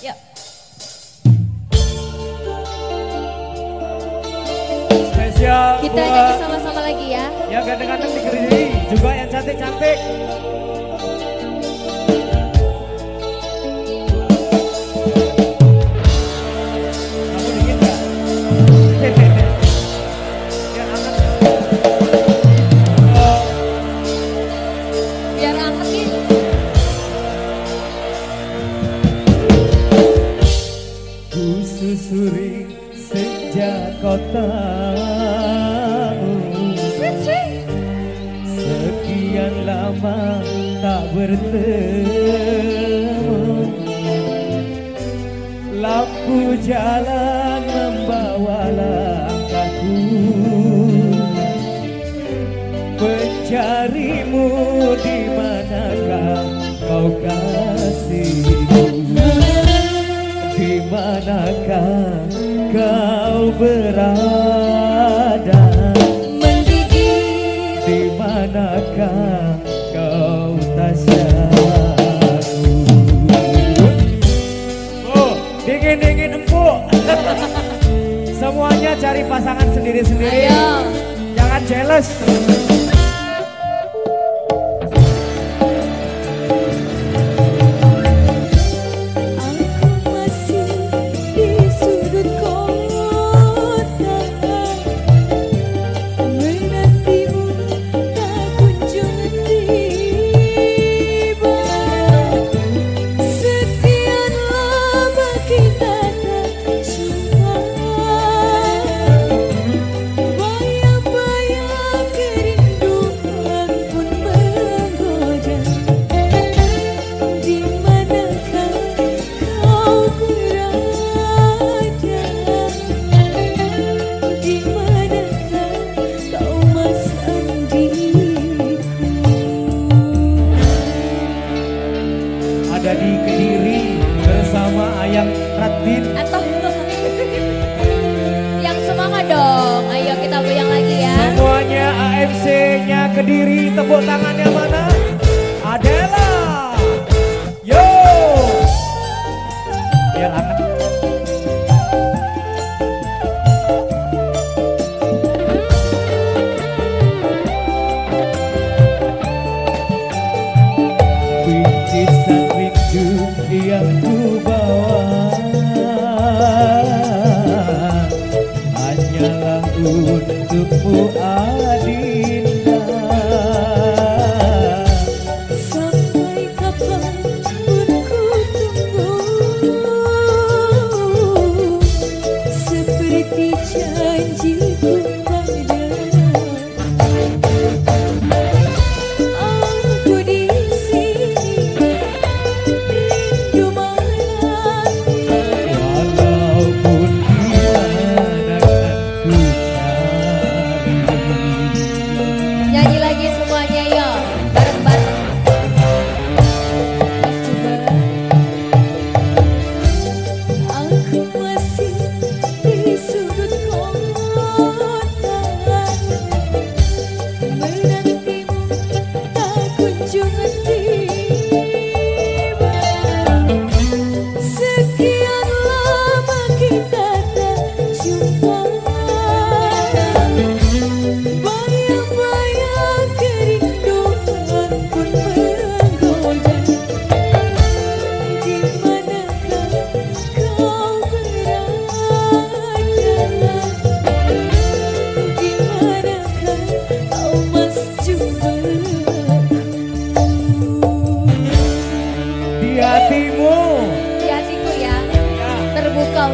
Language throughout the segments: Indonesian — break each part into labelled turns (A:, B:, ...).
A: Yuk.
B: Spesial
A: Kita nyanyi sama-sama lagi ya.
B: Yang ganteng-ganteng di Kediri, juga yang cantik-cantik. Kamu
A: dikit ya?
B: Yang. menyusuri sejak kota. Sekian lama tak bertemu. Lampu jalan membawa langkahku. Pencarimu di berada.
A: Mendidih.
B: Di manakah kau tasyaku Oh, dingin-dingin empuk. Semuanya cari pasangan sendiri-sendiri. Jangan jealous. Kediri tepuk tangannya mana? Adela. Yo. Biar anak Which dan rindu yang ku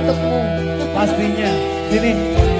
B: untukmu. Pastinya. Sini.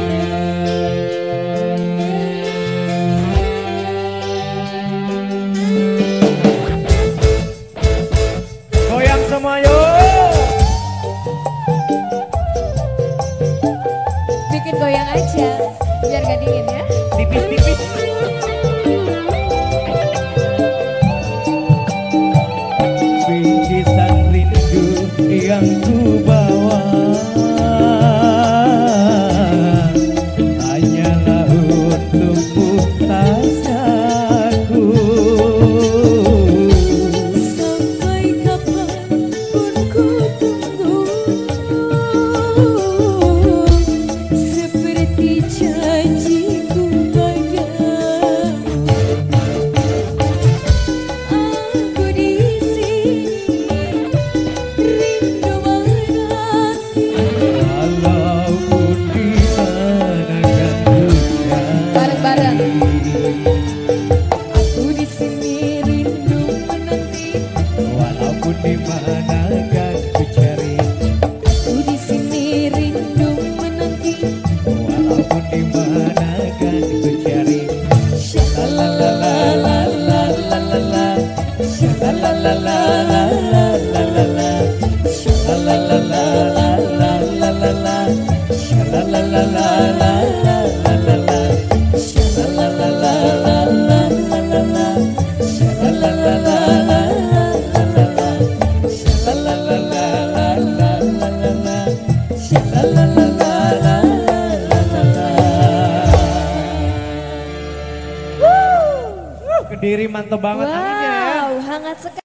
B: la la la la la mantep banget wow, anginnya ya.
A: Wow, hangat sekali.